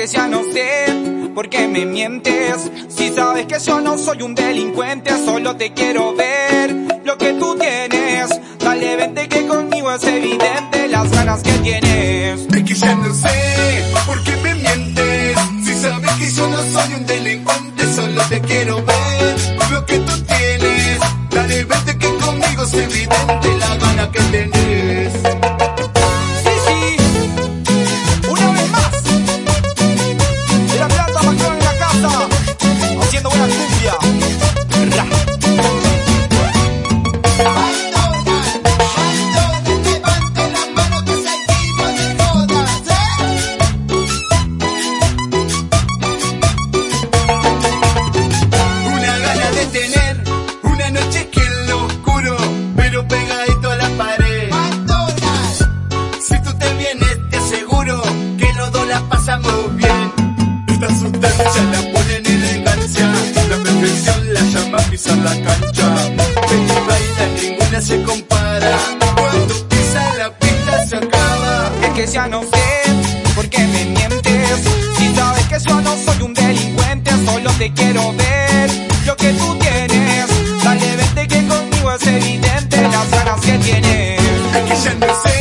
que ya no sé por qué me mientes. Si sabes que yo no soy un delincuente, solo te quiero ver lo que tú tienes. Dale, vente que conmigo es evidente la pasamos bien. Esta sustancia la pone en elegancia, la perfección la llama pisar la cancha. Ven y baila, ninguna se compara. Cuando pisa la pista se acaba. Es que ya no sé por qué me mientes. Si sabes que yo no soy un delincuente, solo te quiero ver lo que tú tienes. Dale, vente que conmigo es evidente las ganas que tienes. Es que ya no sé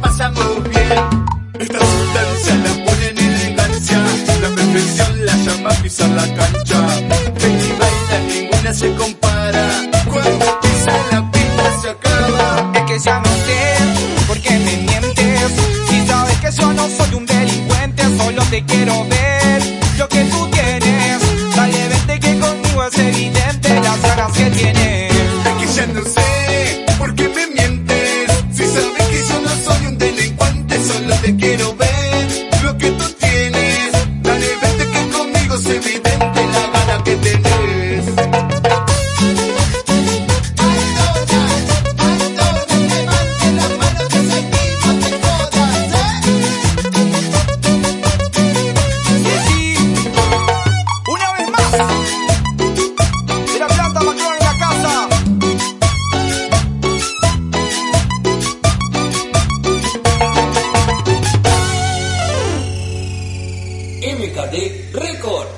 pasamos bien. Esta sustancia la pone en elegancia, la perfección la llama pisar la cancha. Ven baila, ninguna se compara. Cuando pisa la pista se acaba. Es que ya no sé por qué me mientes. Si sabes que yo no soy un delincuente, solo te quiero ver lo que MKD Record.